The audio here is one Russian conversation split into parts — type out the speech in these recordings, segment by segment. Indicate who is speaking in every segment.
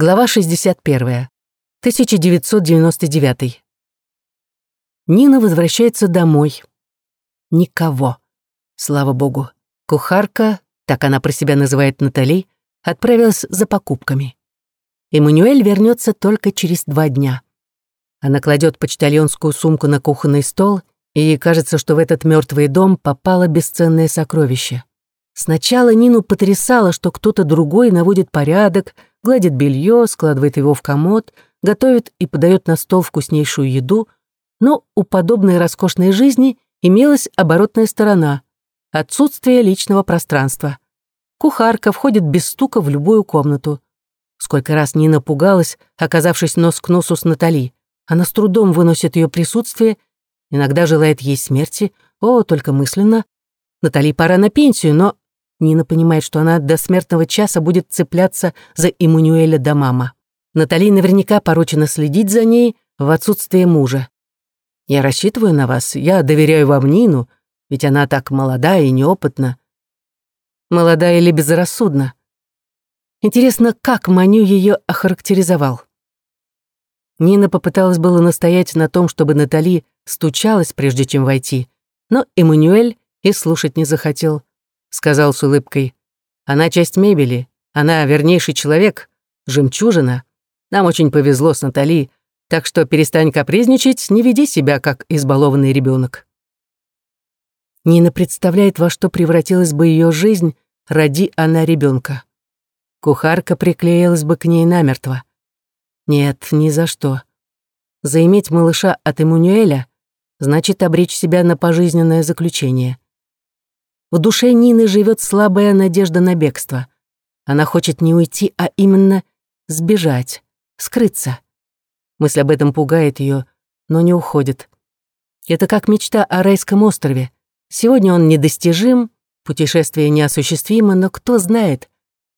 Speaker 1: Глава 61. 1999. Нина возвращается домой. Никого. Слава богу. Кухарка, так она про себя называет Натали, отправилась за покупками. Эммануэль вернется только через два дня. Она кладет почтальонскую сумку на кухонный стол, и ей кажется, что в этот мертвый дом попало бесценное сокровище. Сначала Нину потрясало, что кто-то другой наводит порядок, гладит белье, складывает его в комод, готовит и подает на стол вкуснейшую еду, но у подобной роскошной жизни имелась оборотная сторона — отсутствие личного пространства. Кухарка входит без стука в любую комнату. Сколько раз Нина пугалась, оказавшись нос к носу с Натали. Она с трудом выносит ее присутствие, иногда желает ей смерти, о, только мысленно. Натали пора на пенсию, но Нина понимает, что она до смертного часа будет цепляться за Эммануэля до мама. Натали наверняка поручено следить за ней в отсутствие мужа. Я рассчитываю на вас, я доверяю вам Нину, ведь она так молода и неопытна. Молода или безрассудна? Интересно, как Маню ее охарактеризовал? Нина попыталась было настоять на том, чтобы Натали стучалась, прежде чем войти, но Эммануэль и слушать не захотел, сказал с улыбкой. «Она часть мебели, она вернейший человек, жемчужина. Нам очень повезло с Натали, так что перестань капризничать, не веди себя, как избалованный ребенок. Нина представляет, во что превратилась бы ее жизнь, роди она ребенка. Кухарка приклеилась бы к ней намертво. Нет, ни за что. Заиметь малыша от Эммануэля значит обречь себя на пожизненное заключение. В душе Нины живет слабая надежда на бегство. Она хочет не уйти, а именно сбежать, скрыться. Мысль об этом пугает ее, но не уходит. Это как мечта о райском острове. Сегодня он недостижим, путешествие неосуществимо, но кто знает,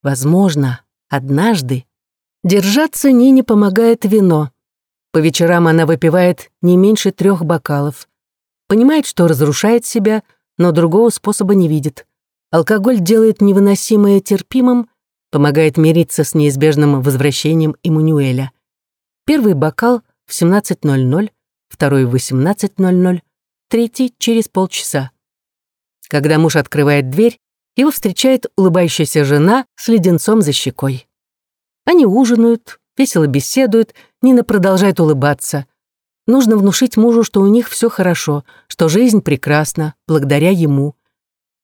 Speaker 1: возможно, однажды Держаться Нине помогает вино. По вечерам она выпивает не меньше трех бокалов. Понимает, что разрушает себя, но другого способа не видит. Алкоголь делает невыносимое терпимым, помогает мириться с неизбежным возвращением Эммануэля. Первый бокал в 17.00, второй в 18.00, третий через полчаса. Когда муж открывает дверь, его встречает улыбающаяся жена с леденцом за щекой. Они ужинают, весело беседуют, Нина продолжает улыбаться. Нужно внушить мужу, что у них все хорошо, что жизнь прекрасна, благодаря ему.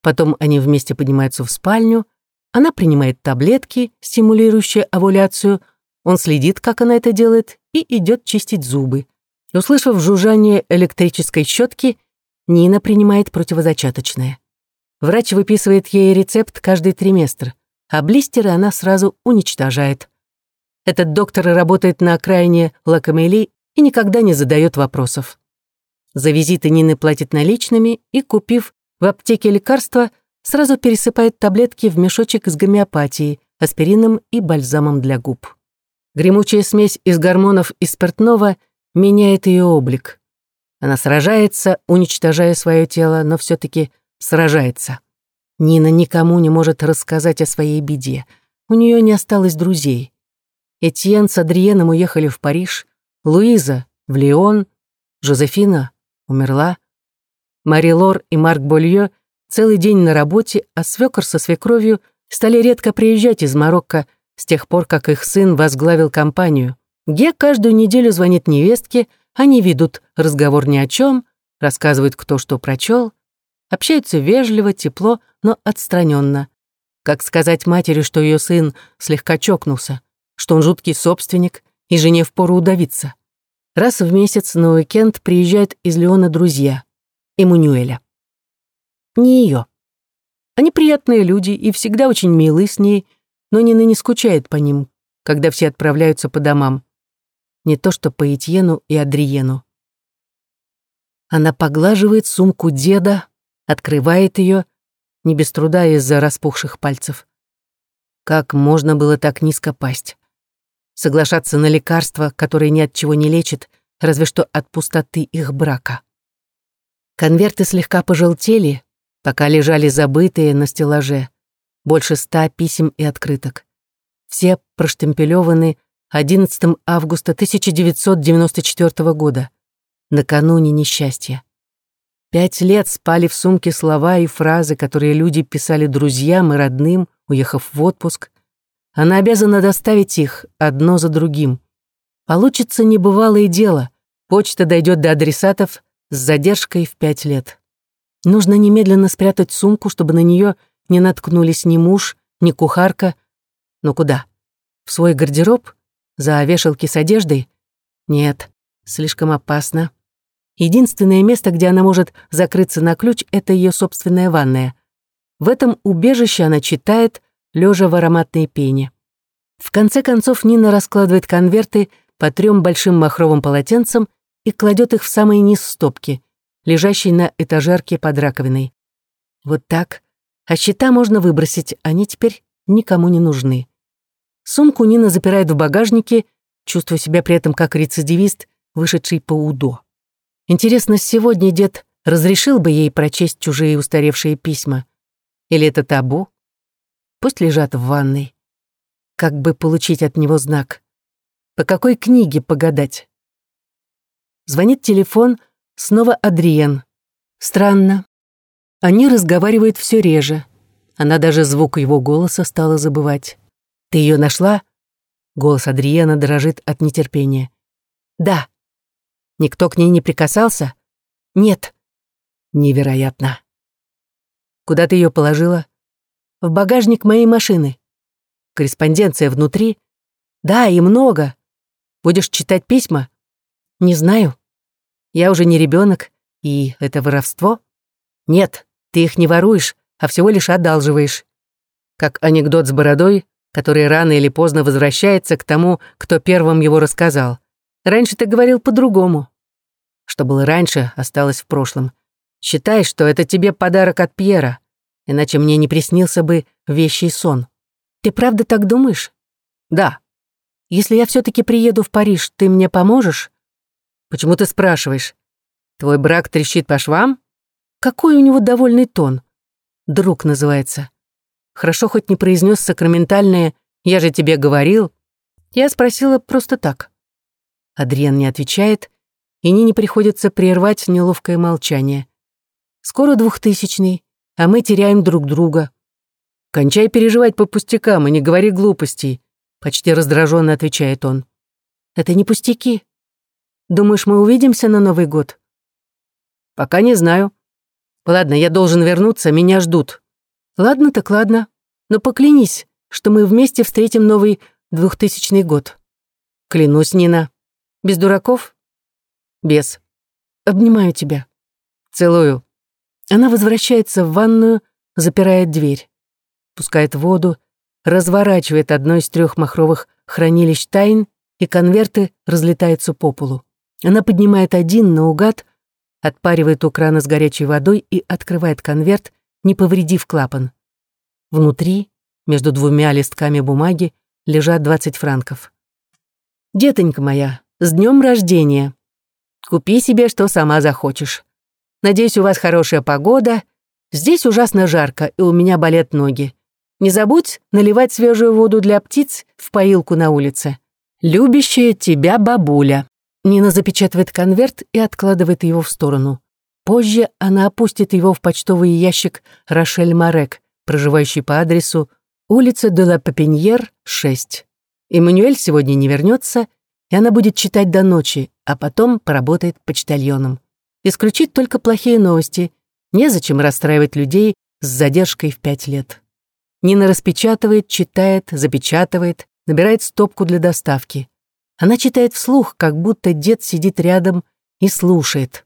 Speaker 1: Потом они вместе поднимаются в спальню, она принимает таблетки, стимулирующие овуляцию, он следит, как она это делает, и идет чистить зубы. Услышав жужжание электрической щетки, Нина принимает противозачаточное. Врач выписывает ей рецепт каждый триместр, а блистеры она сразу уничтожает. Этот доктор работает на окраине Лакамели и никогда не задает вопросов. За визиты Нины платит наличными и, купив в аптеке лекарства, сразу пересыпает таблетки в мешочек с гомеопатией, аспирином и бальзамом для губ. Гремучая смесь из гормонов и спиртного меняет ее облик. Она сражается, уничтожая свое тело, но все таки сражается. Нина никому не может рассказать о своей беде. У нее не осталось друзей. Этьен с Адриеном уехали в Париж, Луиза — в Лион, Жозефина умерла, Мари Лор и Марк Болье целый день на работе, а свекор со свекровью стали редко приезжать из Марокко с тех пор, как их сын возглавил компанию. Ге каждую неделю звонит невестке, они ведут разговор ни о чем, рассказывают, кто что прочел, общаются вежливо, тепло, но отстраненно. Как сказать матери, что ее сын слегка чокнулся? что он жуткий собственник, и жене впору удавиться. Раз в месяц на уикенд приезжают из Леона друзья, Эммануэля. Не ее. Они приятные люди и всегда очень милы с ней, но Нина не скучает по ним, когда все отправляются по домам. Не то что по Этьену и Адриену. Она поглаживает сумку деда, открывает ее, не без труда из-за распухших пальцев. Как можно было так низко пасть? Соглашаться на лекарства, которые ни от чего не лечат, разве что от пустоты их брака. Конверты слегка пожелтели, пока лежали забытые на стеллаже. Больше ста писем и открыток. Все проштемпелеваны 11 августа 1994 года, накануне несчастья. Пять лет спали в сумке слова и фразы, которые люди писали друзьям и родным, уехав в отпуск. Она обязана доставить их одно за другим. Получится небывалое дело. Почта дойдет до адресатов с задержкой в пять лет. Нужно немедленно спрятать сумку, чтобы на нее не наткнулись ни муж, ни кухарка. Но куда? В свой гардероб? За вешалки с одеждой? Нет, слишком опасно. Единственное место, где она может закрыться на ключ, это ее собственная ванная. В этом убежище она читает, лежа в ароматной пене. В конце концов Нина раскладывает конверты по трем большим махровым полотенцам и кладет их в самый низ стопки, лежащей на этажерке под раковиной. Вот так. А счета можно выбросить, они теперь никому не нужны. Сумку Нина запирает в багажнике, чувствуя себя при этом как рецидивист, вышедший по УДО. Интересно, сегодня дед разрешил бы ей прочесть чужие устаревшие письма? Или это табу? Пусть лежат в ванной. Как бы получить от него знак? По какой книге погадать? Звонит телефон, снова Адриен. Странно. Они разговаривают все реже. Она даже звук его голоса стала забывать. «Ты ее нашла?» Голос Адриена дрожит от нетерпения. «Да». «Никто к ней не прикасался?» «Нет». «Невероятно». «Куда ты ее положила?» «В багажник моей машины». «Корреспонденция внутри?» «Да, и много. Будешь читать письма?» «Не знаю. Я уже не ребенок, и это воровство?» «Нет, ты их не воруешь, а всего лишь одалживаешь». Как анекдот с бородой, который рано или поздно возвращается к тому, кто первым его рассказал. Раньше ты говорил по-другому. Что было раньше, осталось в прошлом. Считай, что это тебе подарок от Пьера, иначе мне не приснился бы вещий сон. Ты правда так думаешь? Да. Если я все таки приеду в Париж, ты мне поможешь? Почему ты спрашиваешь? Твой брак трещит по швам? Какой у него довольный тон. Друг называется. Хорошо хоть не произнес сакраментальное «Я же тебе говорил». Я спросила просто так. Адриан не отвечает, и Нине приходится прервать неловкое молчание. Скоро двухтысячный, а мы теряем друг друга. Кончай переживать по пустякам и не говори глупостей, почти раздраженно отвечает он. Это не пустяки. Думаешь, мы увидимся на Новый год? Пока не знаю. Ладно, я должен вернуться, меня ждут. Ладно так ладно, но поклянись, что мы вместе встретим новый двухтысячный год. Клянусь, Нина. Без дураков? Без. Обнимаю тебя. Целую. Она возвращается в ванную, запирает дверь. Пускает воду, разворачивает одно из трех махровых хранилищ тайн, и конверты разлетаются по полу. Она поднимает один наугад, отпаривает у крана с горячей водой и открывает конверт, не повредив клапан. Внутри, между двумя листками бумаги, лежат 20 франков. «Детонька моя, с днем рождения! Купи себе, что сама захочешь. Надеюсь, у вас хорошая погода. Здесь ужасно жарко, и у меня болят ноги. Не забудь наливать свежую воду для птиц в поилку на улице. Любящая тебя бабуля». Нина запечатывает конверт и откладывает его в сторону. Позже она опустит его в почтовый ящик Рошель Марек, проживающий по адресу улица де ла Папеньер, 6. Эммануэль сегодня не вернется, и она будет читать до ночи, а потом поработает почтальоном. Исключить только плохие новости. Незачем расстраивать людей с задержкой в пять лет. Нина распечатывает, читает, запечатывает, набирает стопку для доставки. Она читает вслух, как будто дед сидит рядом и слушает.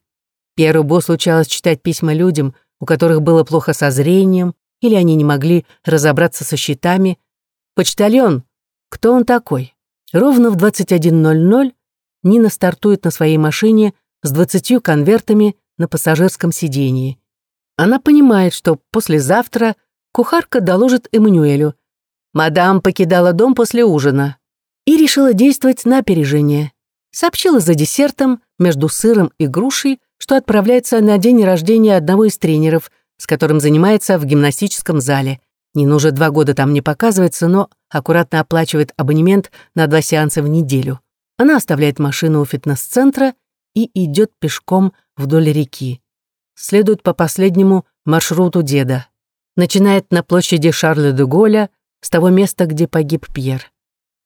Speaker 1: Пьеру Бо случалось читать письма людям, у которых было плохо со зрением, или они не могли разобраться со счетами. «Почтальон, кто он такой?» Ровно в 21.00 Нина стартует на своей машине с двадцатью конвертами на пассажирском сидении. Она понимает, что послезавтра кухарка доложит Эммануэлю. Мадам покидала дом после ужина и решила действовать на опережение. Сообщила за десертом между сыром и грушей, что отправляется на день рождения одного из тренеров, с которым занимается в гимнастическом зале. Нина уже два года там не показывается, но аккуратно оплачивает абонемент на два сеанса в неделю. Она оставляет машину у фитнес-центра и идет пешком вдоль реки. Следует по последнему маршруту деда. Начинает на площади Шарля де Голля с того места, где погиб Пьер.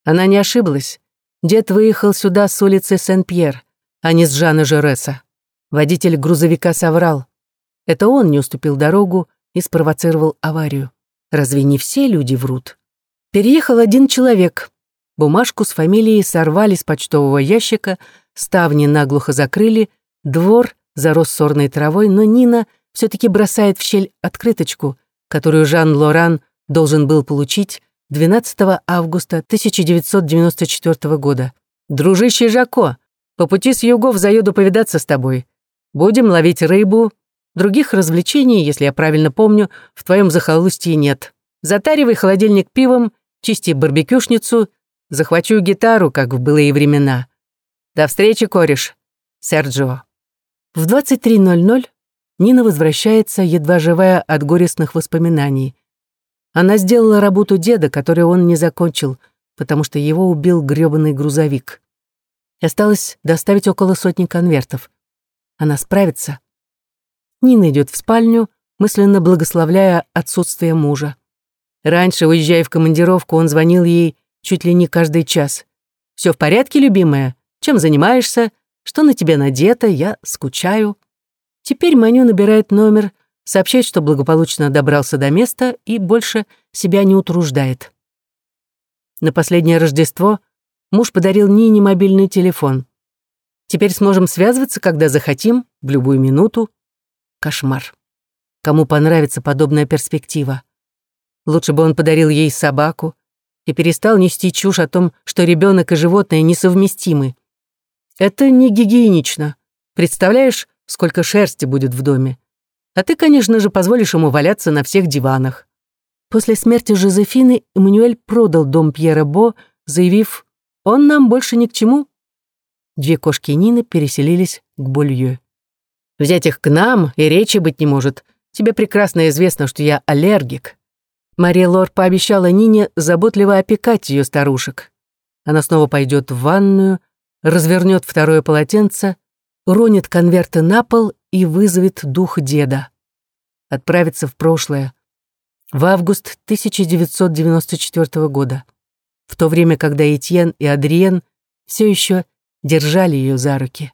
Speaker 1: Она не ошиблась. Дед выехал сюда с улицы Сен-Пьер, а не с Жана Жереса. Водитель грузовика соврал. Это он не уступил дорогу и спровоцировал аварию. Разве не все люди врут? Переехал один человек. Бумажку с фамилией сорвали с почтового ящика, ставни наглухо закрыли, двор зарос сорной травой, но Нина все таки бросает в щель открыточку, которую Жан Лоран должен был получить 12 августа 1994 года. «Дружище Жако, по пути с югов заеду повидаться с тобой. Будем ловить рыбу. Других развлечений, если я правильно помню, в твоем захолустье нет. Затаривай холодильник пивом, чисти барбекюшницу, захвачу гитару, как в былые времена. До встречи, кореш. Серджио». В 23.00 Нина возвращается, едва живая от горестных воспоминаний. Она сделала работу деда, которую он не закончил, потому что его убил грёбаный грузовик. Осталось доставить около сотни конвертов. Она справится. Нина идет в спальню, мысленно благословляя отсутствие мужа. Раньше, уезжая в командировку, он звонил ей чуть ли не каждый час. «Все в порядке, любимая? Чем занимаешься? Что на тебе надето? Я скучаю». Теперь Маню набирает номер, сообщает, что благополучно добрался до места и больше себя не утруждает. На последнее Рождество муж подарил Нине мобильный телефон. Теперь сможем связываться, когда захотим, в любую минуту. Кошмар. Кому понравится подобная перспектива? Лучше бы он подарил ей собаку и перестал нести чушь о том, что ребенок и животное несовместимы. Это не гигиенично. Представляешь, сколько шерсти будет в доме? А ты, конечно же, позволишь ему валяться на всех диванах. После смерти Жозефины Эммануэль продал дом Пьера Бо, заявив, «Он нам больше ни к чему». Две кошки Нины переселились к Болью. «Взять их к нам и речи быть не может. Тебе прекрасно известно, что я аллергик». Мария Лор пообещала Нине заботливо опекать ее старушек. Она снова пойдет в ванную, развернет второе полотенце, уронит конверты на пол и вызовет дух деда. Отправится в прошлое, в август 1994 года, в то время, когда Этьен и Адриен все еще держали ее за руки.